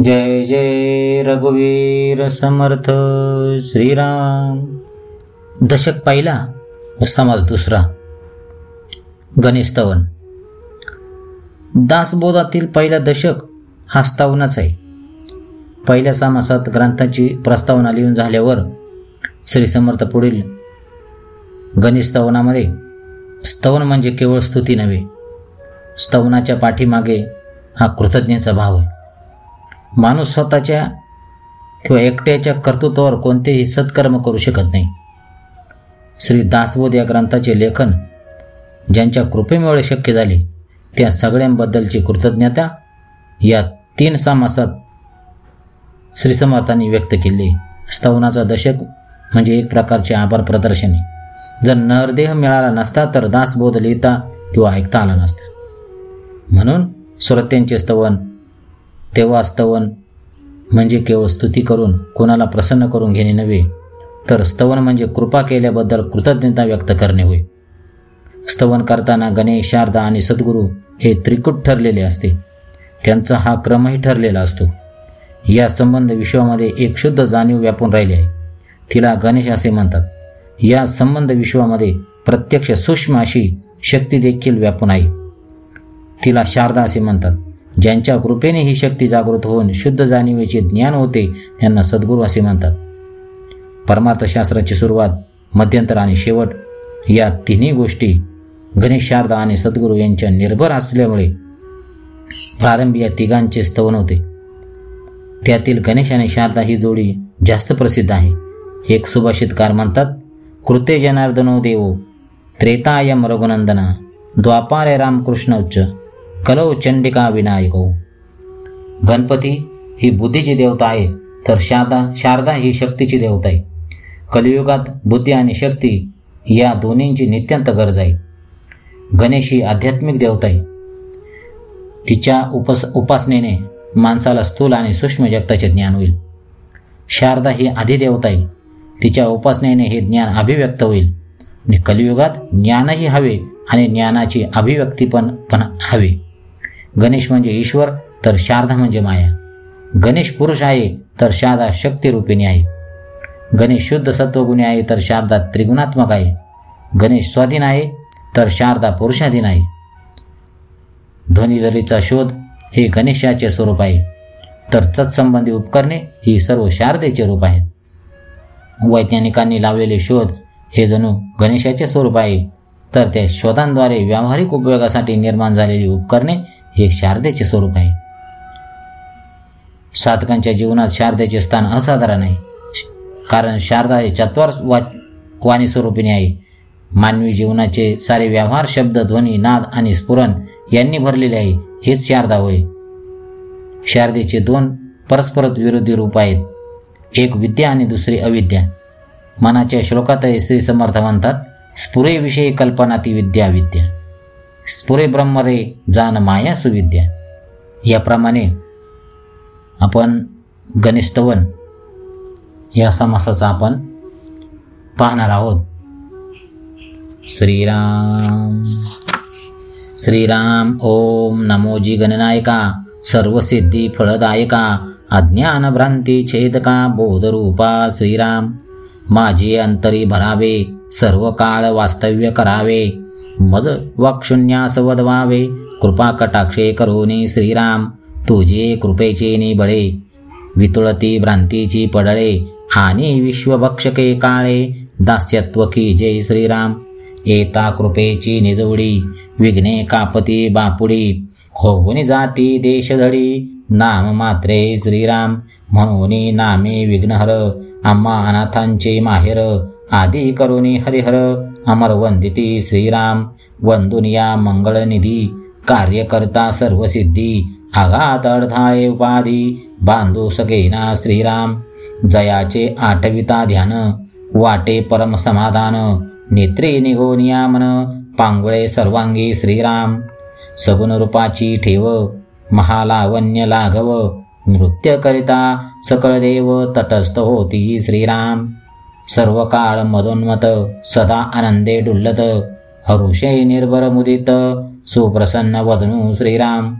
जय जय रघुवीर समर्थ श्रीराम. दशक पहिला व समाज दुसरा. गणेशस्तवन दासबोधातील पहिला दशक हा स्तवनाच आहे. पहिल्या समासात ग्रंथाची प्रस्तावना लिहून झाल्यावर श्री समर्थ पुढील गणेशस्तवनामध्ये स्तवन म्हणजे केवळ स्तुती नव्हे स्तवनाच्या पाठीमागे हा कृतज्ञेचा भाव आहे. माणूस स्वतःच्या किंवा एकट्याच्या कर्तृत्वावर कोणतेही सत्कर्म करू शकत नाही. श्री दासबोध या ग्रंथाचे लेखन ज्यांच्या कृपेमुळे शक्य झाले त्या सगळ्यांबद्दलची कृतज्ञता या तीन समासात श्री समर्थांनी व्यक्त केली. स्तवनाचा दशक म्हणजे एक प्रकारचे आभार प्रदर्शने. जर नरदेह मिळाला नसता तर दासबोध लिहिता किंवा ऐकता आला नसता. म्हणून श्रोत्यांचे स्तवन तेव्हा स्तवन म्हणजे केवळ स्तुती करून कोणाला प्रसन्न करून घेणे नव्हे तर स्तवन म्हणजे कृपा केल्याबद्दल कृतज्ञता व्यक्त करणे होय. स्तवन करताना गणेश शारदा आणि सद्गुरू हे त्रिकूट ठरलेले असते. त्यांचा हा क्रमही ठरलेला असतो. या संबंध विश्वामध्ये एक शुद्ध जाणीव व्यापून राहिली आहे. तिला गणेश असे म्हणतात. या संबंध विश्वामध्ये प्रत्यक्ष सूक्ष्म अशी शक्ती देखील व्यापून आहे. तिला शारदा असे म्हणतात. ज्यांच्या कृपेने ही शक्ती जागृत होऊन शुद्ध जाणीवेचे ज्ञान होते त्यांना सद्गुरू असे म्हणतात. परमार्थशास्त्राची सुरुवात मध्यंतर आणि शेवट या तिन्ही गोष्टी गणेश शारदा आणि सद्गुरू यांच्या निर्भर असल्यामुळे प्रारंभी या तिघांचे स्तवन होते. त्यातील गणेश आणि शारदा ही जोडी जास्त प्रसिद्ध आहे. एक सुभाषितकार म्हणतात कृते जनार्दनो देवो त्रेतायम रघुनंदना द्वापारे रामकृष्ण उच्च कलव चंडिका विनायको। गणपती ही बुद्धीची देवता आहे तर शारदा शारदा ही शक्तीची देवता आहे. कलियुगात बुद्धी आणि शक्ती या दोन्हींची नित्यंत गरज आहे. गणेश ही आध्यात्मिक देवता आहे. तिच्या उपस उपासनेने माणसाला स्थूल आणि सूक्ष्म जगताचे ज्ञान होईल. शारदा ही आधिदेवता आहे. तिच्या उपासनेने हे ज्ञान अभिव्यक्त होईल. आणि कलियुगात ज्ञानही हवे आणि ज्ञानाची अभिव्यक्ती पण पण हवे. गणेश म्हणजे ईश्वर तर शारदा म्हणजे माया. गणेश पुरुष आहे तर शारदा शक्तिरूपिणी आहे. गणेश शुद्ध सत्वगुणी आहे तर शारदा त्रिगुणात्मक आहे. गणेश स्वाधीन आहे तर शारदा पुरुषाधीन आहे. ध्वनिलरीचा शोध हे गणेशाचे स्वरूप आहे. तर तत्संबंधी उपकरणे ही सर्व शारदेचे रूप आहेत. वैज्ञानिकांनी लावलेले शोध हे जणू गणेशाचे स्वरूप आहे. तर त्या शोधांद्वारे व्यावहारिक उपयोगासाठी निर्माण झालेली उपकरणे हे शारदेचे स्वरूप आहे. साधकांच्या जीवनात शारदेचे स्थान असाधारण आहे. कारण शारदा हे चत्वार वा वाणी स्वरूपिणी आहे. मानवी जीवनाचे सारे व्यवहार शब्द ध्वनी नाद आणि स्फुरण यांनी भरलेले आहे. हेच शारदा होय. शारदेचे दोन परस्पर विरोधी रूप आहेत. एक विद्या आणि दुसरी अविद्या. मनाच्या श्लोकातही श्री समर्थ म्हणतात स्फुरेविषयी कल्पना ती विद्या विद्या. स्फुरे ब्रह्म रे जान माया सुविद्या. याप्रमाणे आपण गणेशतवन या समासाचा आपण पाहणार आहोत. श्रीराम. श्रीराम ओम नमोजी गणनायका सर्वसिद्धी फळदायका अज्ञान भ्रांती छेदका बोधरूपा श्रीराम. माझे अंतरी भरावे सर्व काळ वास्तव्य करावे मज वक्षुन्यास वदवावे कृपा कटाक्षे करोनी श्रीराम। तुझे कृपेचे निबळे। वितुळती भ्रांतीची पडळे। आणि विश्वभक्षके काळे। दास्यत्व की जय श्रीराम। येता कृपेची निजवडी। विघ्ने कापती बापुडी। होऊन जाती देशधडी। नाम मात्रे श्रीराम। म्हणून नामे विघ्नहर। आम्हा अनाथांचे माहेर। आदी करुणी हरिहर। अमर वंदिती श्रीराम वंदुनिया मंगळनिधी कार्यकर्ता सर्वसिद्धी आघात अडथाळे उपाधी बांधू सगेना श्रीराम जयाचे आठविता ध्यान वाटे परम समाधान नेत्री निघो नियामन पांगुळे सर्वांगी श्रीराम सगुण रूपाची ठेव महालावन्य लाघव नृत्य करिता सकळ देव तटस्थ होती श्रीराम. सर्व काळ मदोन्मत सदा आनंदे डुल्लत हरुषे निर्भर मुदित सुप्रसन्न वदनू श्रीराम।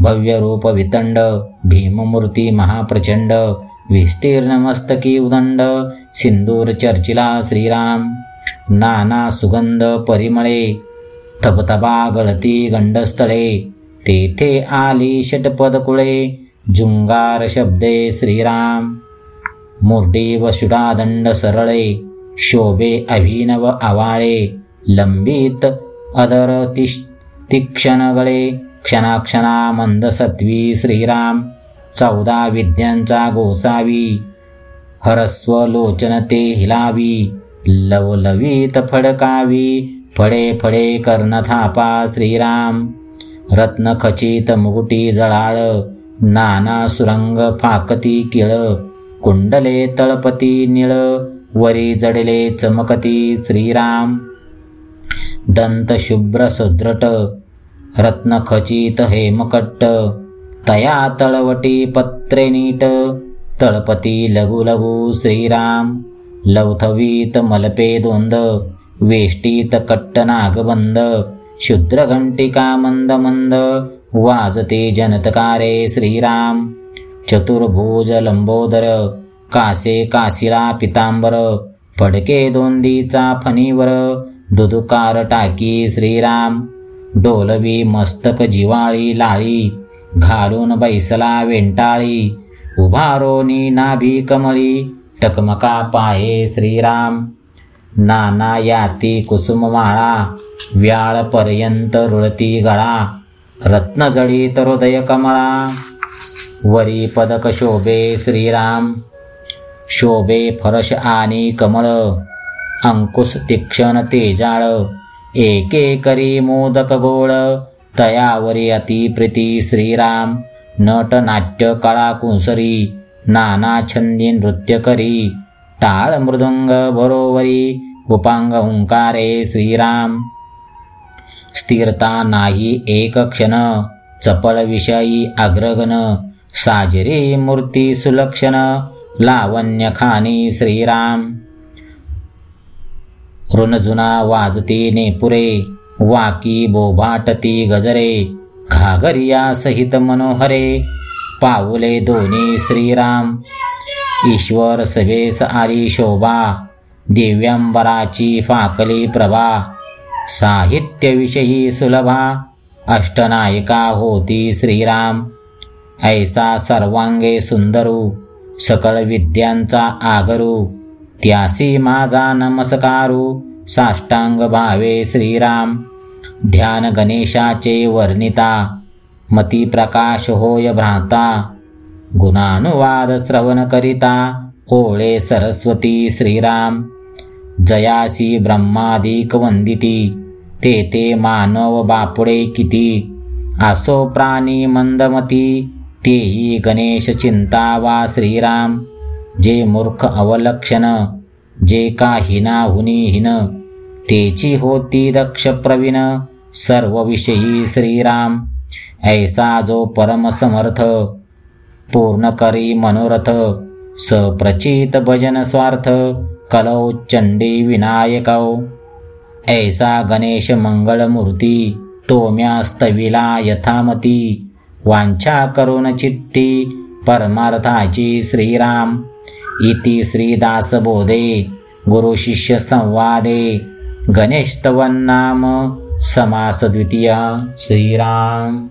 भव्य रूप वितंड भीममूर्ती महाप्रचंड विस्तीर्ण मस्तकी उदंड सिंदूर चर्चिला श्रीराम। नाना सुगंध परिमळे थपथपा गळती गंडस्थळे तेथे आली षटपदकुळे जुंगार शब्दे श्रीराम। मुर्डी व सरळे शोभे अभिनव आवाळे लंबित अदर तीक्षण गळे क्षणाक्षणा मंदसत्वी श्रीराम चौदा विद्यांचा गोसावी हरस्व लोचन ते हिलावी लवलवीत फडकावी फडे फडे कर्णथापा श्रीराम रत्न खचित मुगुटी जळाळ नाना सुरंग फाकती किळ कुंडले तळपती निळ वरी जडले चमकती श्रीराम. दंत शुभ्र सुद्रट रत्नखचित हेमकट्ट तया तळवटी पत्रे नीट तळपती लघु लघु श्रीराम. लवथवीत मलपे दोंद वेष्टीत कट्ट नागबंद शुद्र घंटिका मंद मंद वाजते जनतकारे श्रीराम. चतुर्भुज लंबोदर कासे कासिला पितांबर फडके दोंदीचा फणीवर दुदुकार टाकी श्रीराम डोलवी मस्तक जिवाळी लाळी घालून बैसला वेंटाळी उभारोनी नाभी कमळी टकमका पाये श्रीराम नाना याती कुसुममाळा व्याळपर्यंत रुळती गळा रत्नजळीत हृदय कमळा. वरी पदक शोभे श्रीराम शोभे फरश आणि कमळ अंकुश तीक्षण तेजाळ एके करी मोदक गोळ तयावरी अतिप्रीती श्रीराम नट नाट्य कळा कुंसरी नाना छंदी नृत्य करी टाळ मृदंग बरोवरी उपांग हुंकारे श्रीराम. स्थिरता नाही एक क्षण चपळ विषयी अग्रगण साजरी मूर्ती सुलक्षण लावण्य खानी श्रीराम। ऋणजुना वाजती नेपुरे वाकी बोभाटती गजरे घागरिया सहित मनोहरे पाऊले दोन्ही श्रीराम। ईश्वर सवेस आली शोभा दिव्यांबराची फाकली प्रभा। साहित्यविषयी सुलभा अष्टनायिका होती श्रीराम। ऐसा सर्वांगे सुंदरू सकळ विद्यांचा आगरू त्यासी माझा नमस्कारू साष्टांग भावे श्रीराम ध्यान गणेशाचे वर्णिता मती प्रकाश होय भ्राता गुणानुवाद श्रवण करिता ओळे सरस्वती श्रीराम जयासी ब्रह्मादिक वंदिती ते ते मानव बापुडे किती आसो प्राणी मंदमती तेही गणेश चिंता वा श्रीराम. जे मूर्ख अवलक्षण जे का हिना हिनाहुनी तेची होती दक्ष प्रवीण सर्व विषयी श्रीराम. ऐसा जो परमसमर्थ पूर्ण करी मनोरथ सप्रचित भजन स्वार्थ कलौ चंडी विनायकौ. ऐसा गणेश मंगळमूर्ती तोम्यास्तविला यथामती वांछा करून चित्ती परमार्थाची श्रीराम. इति श्रीदासबोधे गुरुशिष्यसंवादे संवादे गणेशस्तवन नाम समास द्वितीय श्रीराम.